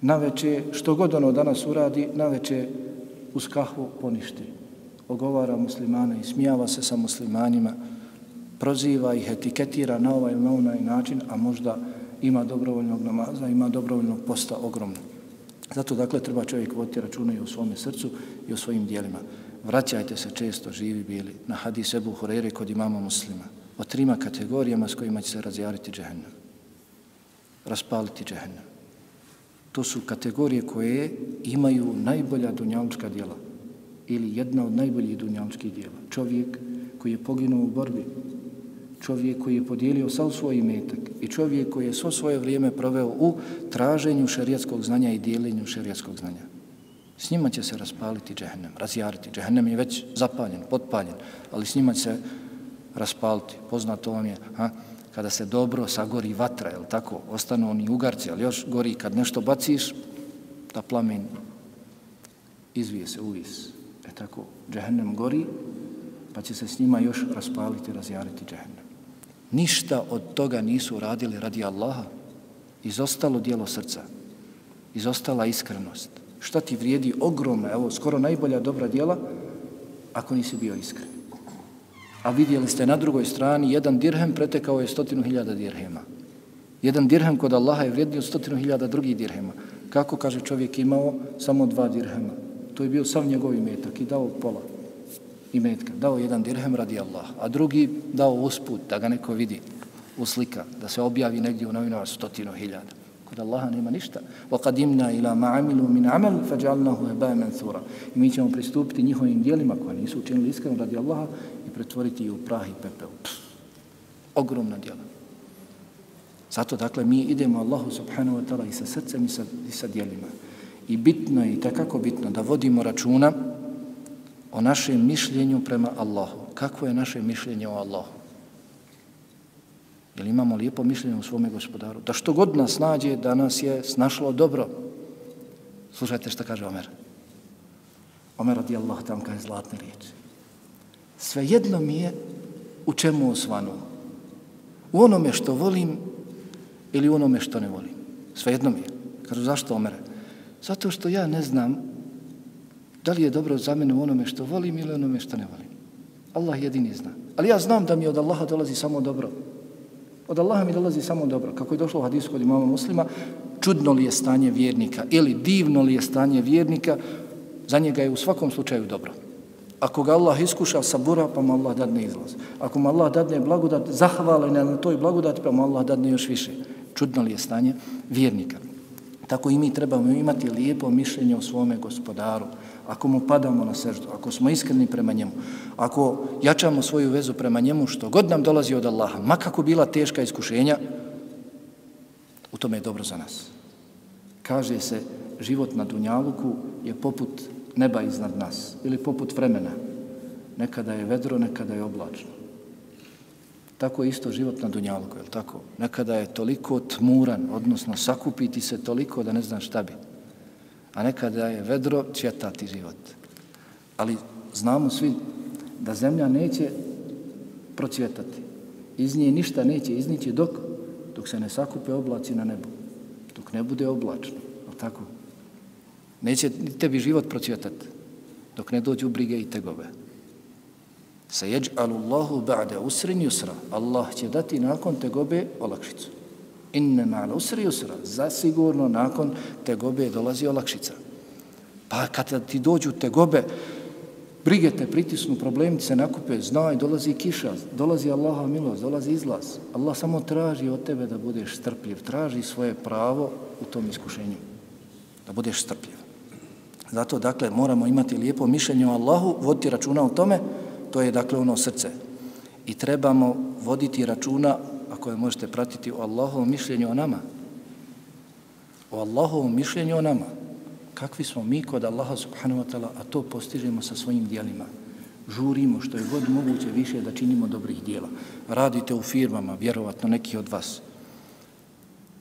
Naveče, što god ono danas uradi, naveče uz kahvu poništi. Ogovara muslimana i smijava se sa muslimanima, proziva ih, etiketira na ovaj na onaj način, a možda ima dobrovoljnog namaza, ima dobrovoljnog posta ogromno. Zato dakle treba čovjek voditi računa i o svome srcu i o svojim dijelima. Vraćajte se često živi bili na hadis Ebu Hurere kod imama muslima o trima kategorijama s kojima će se razjariti džehennem. Raspaliti džehennem. To su kategorije koje imaju najbolja dunjalučka dijela ili jedna od najboljih dunjalučkih dijela. Čovjek koji je poginuo u borbi, čovjek koji je podijelio sav svoj imetak i čovjek koji je svo svoje vrijeme proveo u traženju šerijatskog znanja i dijeljenju šerijatskog znanja. S njima će se raspaliti džehennem, razjariti. Džehennem je već zapaljen, potpaljen, ali s njima će se raspaliti. Poznato vam je, ha? kada se dobro sagori vatra, je tako, ostanu oni ugarci, ali još gori kad nešto baciš, ta plamen izvije se, uvis. E tako, džehennem gori, pa će se s njima još raspaliti, razjariti džehennem. Ništa od toga nisu radili radi Allaha. Izostalo dijelo srca. Izostala iskrenost. Šta ti vrijedi ogromna, evo, skoro najbolja dobra dijela, ako nisi bio iskren. A vidjeli ste na drugoj strani, jedan dirhem pretekao je stotinu hiljada dirhema. Jedan dirhem kod Allaha je vrijedio stotinu hiljada drugih dirhema. Kako, kaže čovjek, imao samo dva dirhema. To je bio sam njegov imetak i dao pola imetka. Dao jedan dirhem radi Allah, a drugi dao usput da ga neko vidi u slika, da se objavi negdje u novinama stotinu hiljada. Kod Allaha nema ništa. وَقَدِمْنَا إِلَا مَا عَمِلُوا مِنْ عَمَلْ فَجَعَلْنَهُ هَبَاءً مَنْثُورًا I mi ćemo pristupiti njihovim dijelima koja nisu učinili iskreno radi Allaha i pretvoriti u prah i pepel. Pff, ogromna dijela. Zato, dakle, mi idemo Allahu subhanahu wa ta'ala i sa srcem i sa, i sa dijelima. I bitno je i takako bitno da vodimo računa o našem mišljenju prema Allahu. Kako je naše mišljenje o Allahu? Jel imamo lijepo mišljenje o svome gospodaru? Da što god nas nađe, da nas je snašlo dobro. Slušajte što kaže Omer. Omer radi Allah tam kaže zlatne riječi. Sve jedno mi je u čemu osvanu. U onome što volim ili u onome što ne volim. Svejedno mi je. Kažu, zašto Omer? Zato što ja ne znam da li je dobro za mene u onome što volim ili onome što ne volim. Allah jedini zna. Ali ja znam da mi od Allaha dolazi samo dobro. Od Allaha mi dolazi samo dobro. Kako je došlo u hadisu kod imama muslima, čudno li je stanje vjernika ili divno li je stanje vjernika, za njega je u svakom slučaju dobro. Ako ga Allah iskuša sabura, pa mu Allah dadne izlaz. Ako mu Allah dadne blagodat, zahvala na toj blagodati, pa mu Allah dadne još više. Čudno li je stanje vjernika. Tako i mi trebamo imati lijepo mišljenje o svome gospodaru. Ako mu padamo na seždu, ako smo iskreni prema njemu, ako jačamo svoju vezu prema njemu, što god nam dolazi od Allaha, makako bila teška iskušenja, u tome je dobro za nas. Kaže se, život na Dunjaluku je poput neba iznad nas ili poput vremena. Nekada je vedro, nekada je oblačno. Tako je isto život na Dunjaluku, je li tako? Nekada je toliko tmuran, odnosno sakupiti se toliko da ne znam šta bi. A nekada je vedro, cvjetati život. Ali znamo svi da zemlja neće procvjetati. Iz nje ništa neće iznići dok, dok se ne sakupe oblaci na nebu. Dok ne bude oblačno. Ali tako? Neće tebi život procvjetati dok ne dođu brige i tegove. Sa jeđ alullahu ba'da usrin yusra. Allah će dati nakon tegobe olakšicu. Inne ma'la usri usra. Zasigurno nakon tegobe dolazi olakšica. Pa kad ti dođu tegobe, brige te pritisnu, problemi se nakupe, znaj, dolazi kiša, dolazi Allaha milost, dolazi izlaz. Allah samo traži od tebe da budeš strpljiv, traži svoje pravo u tom iskušenju. Da budeš strpljiv. Zato, dakle, moramo imati lijepo mišljenje o Allahu, voditi računa o tome, to je, dakle, ono srce. I trebamo voditi računa, koje možete pratiti, o Allahovom mišljenju o nama. O Allahovom mišljenju o nama. Kakvi smo mi kod Allaha subhanahu wa ta'ala, a to postižemo sa svojim dijelima. Žurimo što je god moguće više da činimo dobrih dijela. Radite u firmama, vjerovatno neki od vas.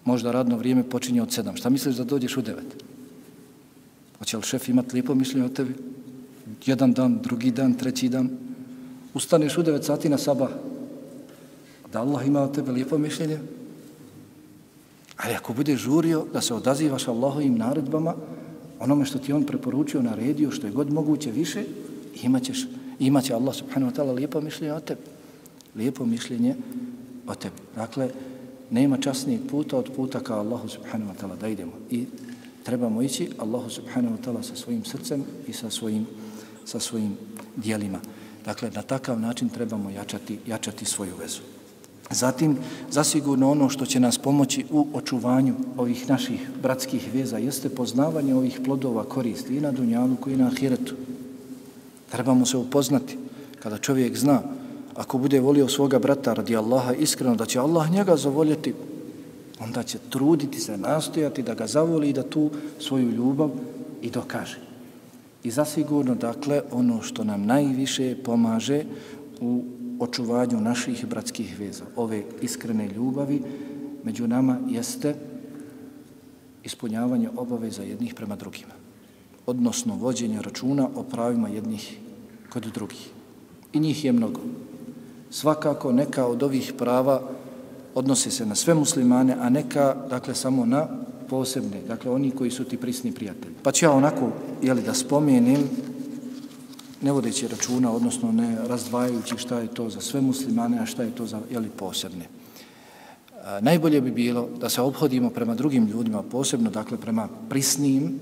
Možda radno vrijeme počinje od sedam. Šta misliš da dođeš u devet? Hoće li šef imati lijepo mišljenje o tebi? Jedan dan, drugi dan, treći dan. Ustaneš u devet sati na sabah. Da Allah ima o tebe lijepo mišljenje? Ali ako bude žurio da se odazivaš Allahovim naredbama, onome što ti on preporučio, naredio, što je god moguće više, imaćeš, imaće Allah subhanahu wa ta'ala lijepo mišljenje o tebi. Lijepo mišljenje o tebi. Dakle, nema časnijeg puta od puta kao Allahu subhanahu wa ta'ala da idemo. I trebamo ići Allahu subhanahu wa ta'ala sa svojim srcem i sa svojim, sa svojim dijelima. Dakle, na takav način trebamo jačati, jačati svoju vezu. Zatim, zasigurno ono što će nas pomoći u očuvanju ovih naših bratskih veza jeste poznavanje ovih plodova koristi i na dunjalu i na ahiretu. Trebamo se upoznati kada čovjek zna ako bude volio svoga brata radi Allaha iskreno da će Allah njega zavoljeti onda će truditi se, nastojati da ga zavoli i da tu svoju ljubav i dokaže. I zasigurno, dakle, ono što nam najviše pomaže u očuvanju naših bratskih veza, ove iskrene ljubavi, među nama jeste ispunjavanje obaveza jednih prema drugima. Odnosno, vođenje računa o pravima jednih kod drugih. I njih je mnogo. Svakako, neka od ovih prava odnose se na sve muslimane, a neka, dakle, samo na posebne, dakle, oni koji su ti prisni prijatelji. Pa ću ja onako, jeli, da spomenem, ne vodeći računa, odnosno ne razdvajajući šta je to za sve muslimane, a šta je to za, jeli, posebne. E, najbolje bi bilo da se obhodimo prema drugim ljudima, posebno, dakle, prema prisnim,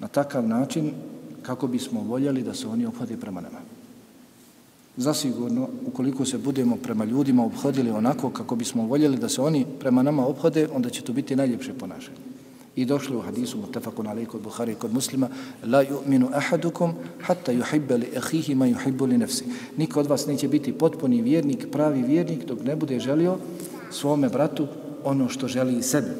na takav način kako bismo voljeli da se oni obhode prema nama zasigurno, ukoliko se budemo prema ljudima obhodili onako kako bismo voljeli da se oni prema nama obhode, onda će to biti najljepše ponašanje. I došlo u hadisu mutafakun alaih kod Buhari kod muslima La yu'minu ahadukum hatta yuhibba li ehihi ma yuhibbu li nafsi. Niko od vas neće biti potpuni vjernik, pravi vjernik, dok ne bude želio svome bratu ono što želi i sebi.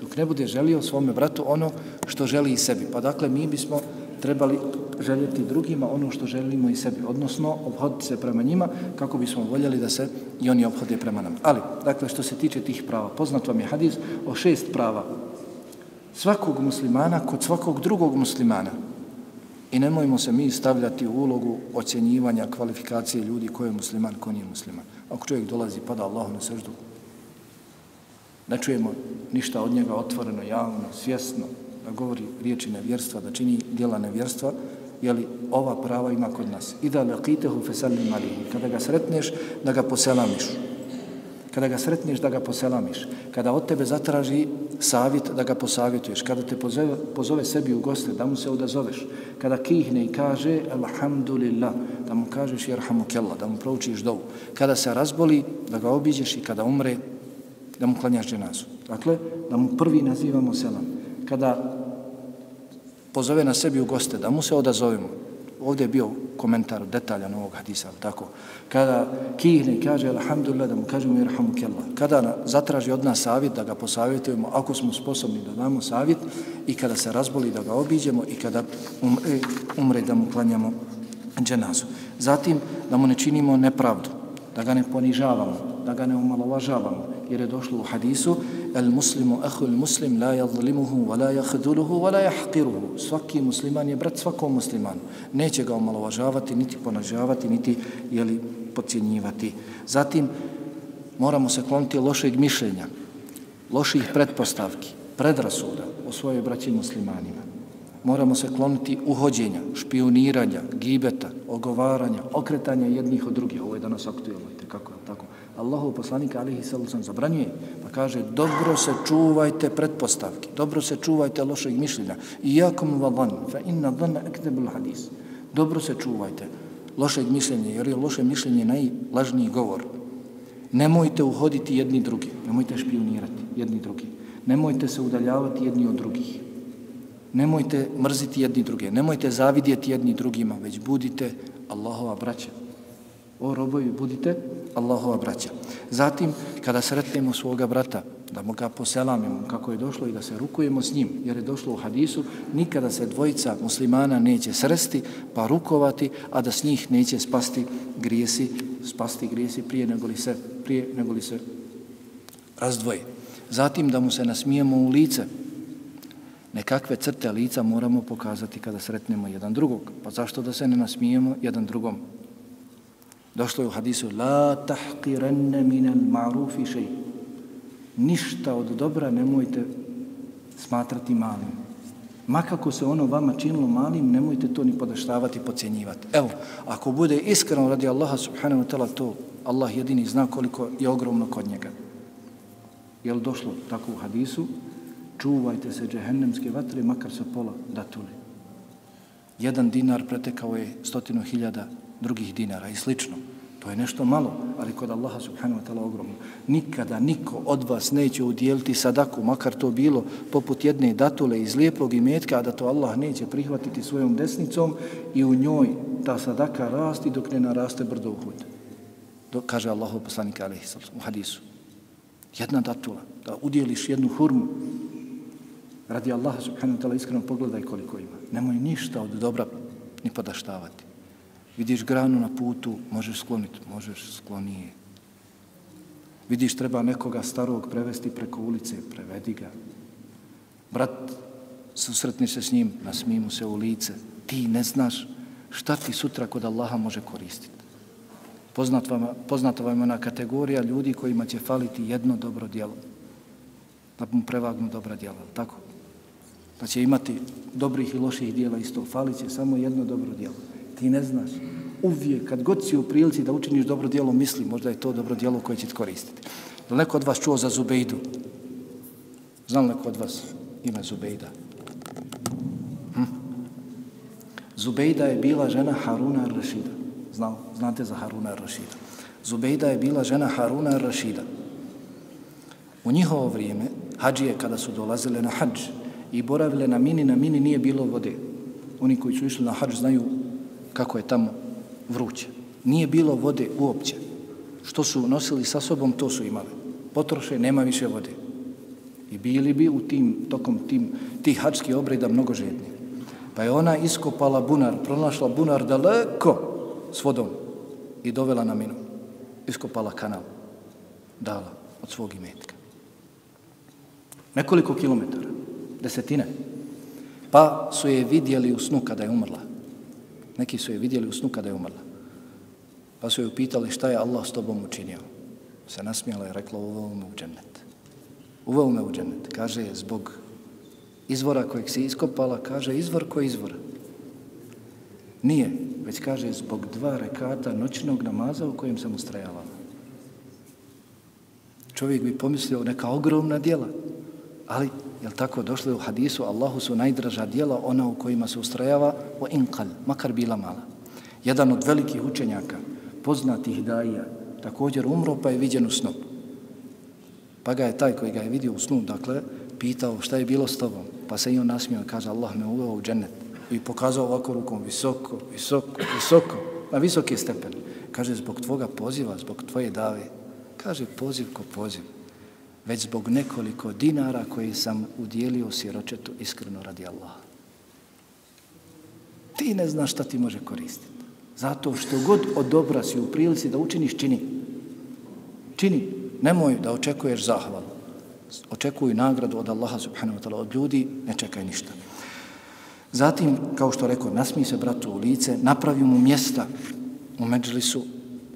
Dok ne bude želio svome bratu ono što želi i sebi. Pa dakle, mi bismo trebali željeti drugima ono što želimo i sebi, odnosno obhoditi se prema njima kako bismo voljeli da se i oni obhode prema nam. Ali, dakle, što se tiče tih prava, poznat vam je hadis o šest prava svakog muslimana kod svakog drugog muslimana. I nemojmo se mi stavljati u ulogu ocjenjivanja kvalifikacije ljudi ko je musliman, ko nije musliman. Ako čovjek dolazi, pada Allahu na seždu, ne čujemo ništa od njega otvoreno, javno, svjesno, da govori riječi nevjerstva, da čini dijela nevjerstva, jeli ova prava ima kod nas. I da laqitehu fesallim alihi. Kada ga sretneš, da ga poselamiš. Kada ga sretneš, da ga poselamiš. Kada od tebe zatraži savjet, da ga posavjetuješ. Kada te pozove, pozove sebi u goste, da mu se odazoveš. Kada kihne i kaže, alhamdulillah, da mu kažeš jerhamu kella, da mu proučiš dovu. Kada se razboli, da ga obiđeš i kada umre, da mu klanjaš dženazu. Dakle, da mu prvi nazivamo selam. Kada pozove na sebi u goste, da mu se odazovemo. Ovdje je bio komentar detaljan ovog hadisa, tako. Kada kihne i kaže alhamdulillah, da mu kažemo irhamu kella. Kada zatraži od nas savjet, da ga posavjetujemo, ako smo sposobni da damo savjet, i kada se razboli, da ga obiđemo, i kada umre, umre da mu klanjamo dženazu. Zatim, da mu ne činimo nepravdu, da ga ne ponižavamo, da ga ne umalovažavamo, jer je došlo u hadisu el muslimu ahu muslim la jadlimuhu wa la jahduluhu wa la yahqiruhu svaki musliman je brat svakom muslimanu neće ga omalovažavati niti ponažavati niti je li podcjenjivati zatim moramo se kloniti lošeg mišljenja loših pretpostavki predrasuda o svojoj braći muslimanima moramo se kloniti uhođenja, špioniranja, gibeta, ogovaranja, okretanja jednih od drugih. Ovo je danas aktuelno, kako je tako. Allahov poslanik alihi sallam zabranjuje, pa kaže dobro se čuvajte pretpostavki, dobro se čuvajte lošeg mišljenja. Iyakum wa dhan, fa inna dhanna akdabul hadis. Dobro se čuvajte lošeg mišljenja, jer je loše mišljenje najlažniji govor. Nemojte uhoditi jedni drugi, nemojte špionirati jedni drugi. Nemojte se udaljavati jedni od drugih. Nemojte mrziti jedni druge, nemojte zavidjeti jedni drugima, već budite Allahova braća. O robovi, budite Allahova braća. Zatim, kada sretnemo svoga brata, da mu ga poselamimo kako je došlo i da se rukujemo s njim, jer je došlo u hadisu, nikada se dvojica muslimana neće sresti pa rukovati, a da s njih neće spasti grijesi, spasti grijesi prije nego li se, prije nego li se razdvoje. Zatim da mu se nasmijemo u lice, nekakve crte lica moramo pokazati kada sretnemo jedan drugog. Pa zašto da se ne nasmijemo jedan drugom? Došlo je u hadisu La tahqirenne minel ma'rufi šej. Ništa od dobra nemojte smatrati malim. Makako se ono vama činilo malim, nemojte to ni podaštavati, pocijenjivati. Evo, ako bude iskreno radi Allaha subhanahu wa ta'ala to, Allah jedini zna koliko je ogromno kod njega. Je li došlo tako u hadisu? Čuvajte se džehennemske vatre, makar sa pola datuli. Jedan dinar pretekao je stotinu hiljada drugih dinara i slično. To je nešto malo, ali kod Allaha subhanahu wa ta'ala ogromno. Nikada niko od vas neće udjeliti sadaku, makar to bilo poput jedne datule iz lijepog imetka, a da to Allah neće prihvatiti svojom desnicom i u njoj ta sadaka rasti dok ne naraste brdo uhud. Do, kaže Allahu poslanika alaihi u hadisu. Jedna datula, da udjeliš jednu hurmu, radi Allaha subhanahu wa ta'ala iskreno pogledaj koliko ima. Nemoj ništa od dobra ni podaštavati. Vidiš granu na putu, možeš skloniti, možeš sklonije. Vidiš, treba nekoga starog prevesti preko ulice, prevedi ga. Brat, susretni se s njim, nasmij mu se u lice. Ti ne znaš šta ti sutra kod Allaha može koristiti. Poznat vam, poznata vam je ona kategorija ljudi kojima će faliti jedno dobro djelo. Da mu prevagnu dobra djela, tako? Da će imati dobrih i loših djela isto. Falit će samo jedno dobro djelo ti ne znaš. Uvijek, kad god si u prilici da učiniš dobro djelo, misli, možda je to dobro djelo koje će ti koristiti. Da neko od vas čuo za Zubejdu? Znam neko od vas ime Zubejda? Hm? Zubejda je bila žena Haruna ar-Rashida. Znate za Haruna ar-Rashida. Zubejda je bila žena Haruna ar-Rashida. U njihovo vrijeme, hađije kada su dolazile na hađ i boravile na mini, na mini nije bilo vode. Oni koji su išli na hađ znaju kako je tamo vruće. Nije bilo vode uopće. Što su nosili sa sobom, to su imali. Potroše, nema više vode. I bili bi u tim, tokom tim, tih hačkih obreda mnogo žedni. Pa je ona iskopala bunar, pronašla bunar daleko s vodom i dovela na minu. Iskopala kanal. Dala od svog imetka. Nekoliko kilometara. Desetine. Pa su je vidjeli u snu kada je umrla Neki su je vidjeli u snu kada je umrla. Pa su je upitali šta je Allah s tobom učinio. Se nasmijala i rekla uveo me u džennet. Uveo me u džennet. Kaže je zbog izvora kojeg si iskopala, kaže izvor koji izvor. Nije, već kaže zbog dva rekata noćnog namaza u kojem sam ustrajala. Čovjek bi pomislio neka ogromna djela, ali jel tako došlo u hadisu, Allahu su najdraža dijela, ona u kojima se ustrajava, o inkal, makar bila mala. Jedan od velikih učenjaka, poznatih daija, također umro pa je viđen u snu. Pa ga je taj koji ga je vidio u snu, dakle, pitao šta je bilo s tobom. Pa se i on nasmio i kaže Allah me uveo u džennet. I pokazao ovako rukom visoko, visoko, visoko, na visoki stepen. Kaže zbog tvoga poziva, zbog tvoje dave. Kaže poziv ko poziv. Već zbog nekoliko dinara koji sam udjelio siročetu iskreno radi Allaha. Ti ne znaš šta ti može koristiti. Zato što god od dobra si u prilici da učiniš, čini. Čini. Nemoj da očekuješ zahvalu. Očekuj nagradu od Allaha subhanahu wa ta'ala. Od ljudi ne čekaj ništa. Zatim, kao što rekao, nasmi se bratu u lice, napravi mu mjesta u međlisu,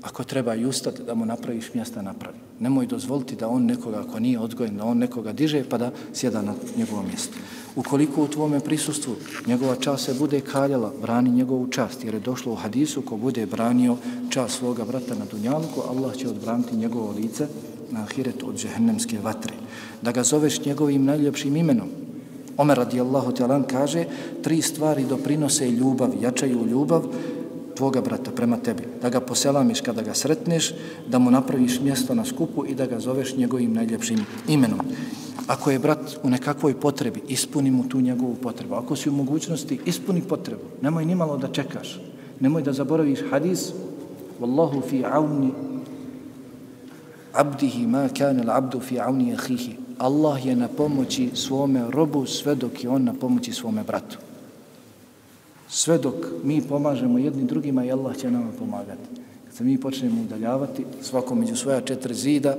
ako treba i ustati da mu napraviš mjesta, napravi. Nemoj dozvoliti da on nekoga, ako nije odgojen, da on nekoga diže pa da sjeda na njegovo mjesto. Ukoliko u tvome prisustvu njegova čast se bude kaljala, brani njegovu čast, jer je došlo u hadisu ko bude branio čast svoga brata na dunjalku, Allah će odbraniti njegovo lice na ahiret od džehennemske vatre. Da ga zoveš njegovim najljepšim imenom. Omer radijallahu talan kaže, tri stvari doprinose ljubav, jačaju ljubav, tvoga brata prema tebi, da ga poselamiš kada ga sretneš, da mu napraviš mjesto na skupu i da ga zoveš njegovim najljepšim imenom. Ako je brat u nekakvoj potrebi, ispuni mu tu njegovu potrebu. Ako si u mogućnosti, ispuni potrebu. Nemoj ni malo da čekaš. Nemoj da zaboraviš hadis. Wallahu fi auni abdihi ma kana al-abdu fi auni akhihi. Allah je na pomoći svome robu sve dok je on na pomoći svome bratu sve dok mi pomažemo jednim drugima i Allah će nama pomagati. Kad se mi počnemo udaljavati, svako među svoja četiri zida,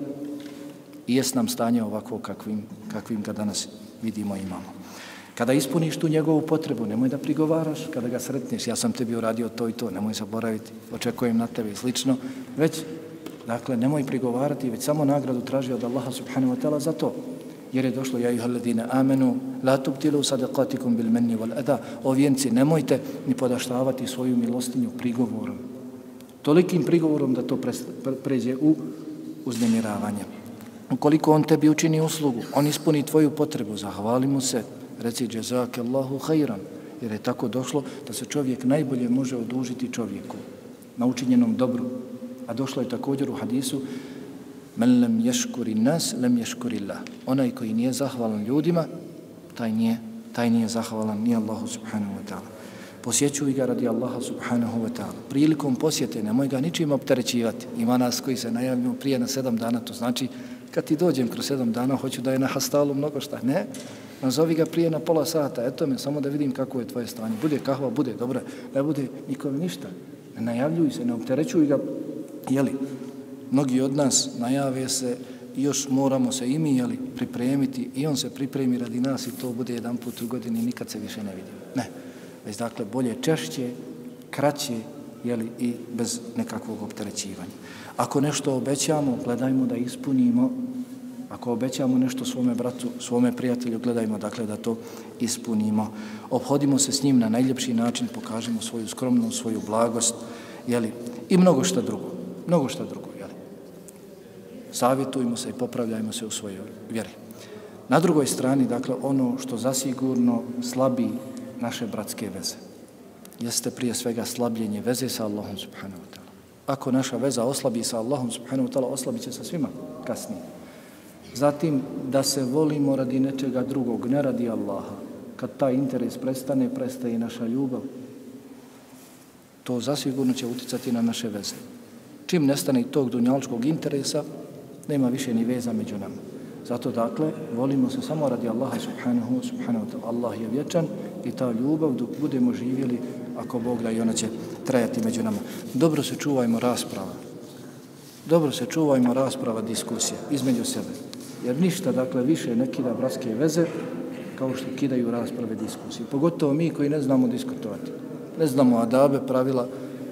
i jes nam stanje ovako kakvim, kakvim ga danas vidimo i imamo. Kada ispuniš tu njegovu potrebu, nemoj da prigovaraš kada ga sretneš, ja sam tebi uradio to i to, nemoj zaboraviti, očekujem na tebe i slično, već, dakle, nemoj prigovarati, već samo nagradu traži od Allaha subhanahu wa ta'ala za to jer je došlo ja ih alladine amenu la tubtilu sadaqatikum bil manni wal ada o vjenci nemojte ni podaštavati svoju milostinju prigovorom. Tolikim prigovorom da to pređe u uznemiravanje. Ukoliko on tebi učini uslugu on ispuni tvoju potrebu zahvali mu se. Reci jazake Allahu khairan. Jer je tako došlo da se čovjek najbolje može odužiti čovjeku na učinjenom dobru. A došlo je također u hadisu Men lem ješkuri nas, lem ješkuri Allah. Onaj koji nije zahvalan ljudima, taj nije, taj nije zahvalan ni Allahu subhanahu wa ta'ala. Posjećuj ga radi Allaha subhanahu wa ta'ala. Prilikom posjete nemoj ga ničim opterećivati. Ima nas koji se najavljamo prije na sedam dana, to znači kad ti dođem kroz sedam dana, hoću da je na hastalu mnogo šta. Ne, nazovi ga prije na pola sata, eto me, samo da vidim kako je tvoje stanje. Bude kahva, bude dobro, ne bude nikome ništa. Ne najavljuj se, ne opterećuj ga, jeli, mnogi od nas najave se i još moramo se i mi jeli, pripremiti i on se pripremi radi nas i to bude jedan put u godini nikad se više ne vidimo. Ne, već dakle bolje češće, kraće jeli, i bez nekakvog opterećivanja. Ako nešto obećamo, gledajmo da ispunimo. Ako obećamo nešto svome bratu, svome prijatelju, gledajmo dakle da to ispunimo. Obhodimo se s njim na najljepši način, pokažemo svoju skromnost, svoju blagost, jeli, i mnogo šta drugo. Mnogo šta drugo savjetujmo se i popravljajmo se u svojoj vjeri. Na drugoj strani, dakle, ono što zasigurno slabi naše bratske veze, jeste prije svega slabljenje veze sa Allahom subhanahu wa ta'ala. Ako naša veza oslabi sa Allahom subhanahu wa ta'ala, oslabit će sa svima kasnije. Zatim, da se volimo radi nečega drugog, ne radi Allaha. Kad taj interes prestane, prestaje i naša ljubav. To zasigurno će uticati na naše veze. Čim nestane tog dunjaličkog interesa, nema više ni veza među nama. Zato dakle, volimo se samo radi Allaha subhanahu, subhanahu ta'ala. Allah je vječan i ta ljubav dok budemo živjeli, ako Bog da i ona će trajati među nama. Dobro se čuvajmo rasprava. Dobro se čuvajmo rasprava, diskusija između sebe. Jer ništa, dakle, više ne kida bratske veze kao što kidaju rasprave diskusije. Pogotovo mi koji ne znamo diskutovati. ne znamo adabe, pravila,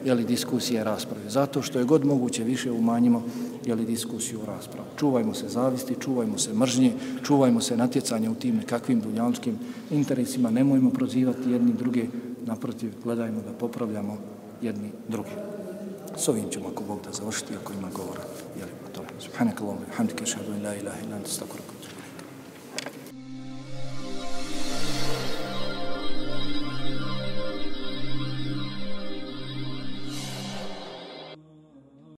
jeli, diskusije, rasprave. Zato što je god moguće više umanjimo, jeli, diskusiju, raspravu. Čuvajmo se zavisti, čuvajmo se mržnje, čuvajmo se natjecanja u tim nekakvim dunjalskim interesima, nemojmo prozivati jedni druge, naprotiv, gledajmo da popravljamo jedni druge. S ovim ćemo, ako Bog da završiti, ako ima govora, jeli, to. Subhanak Allahum, hamdike, šadu, la ilaha, ilan, stakvrku.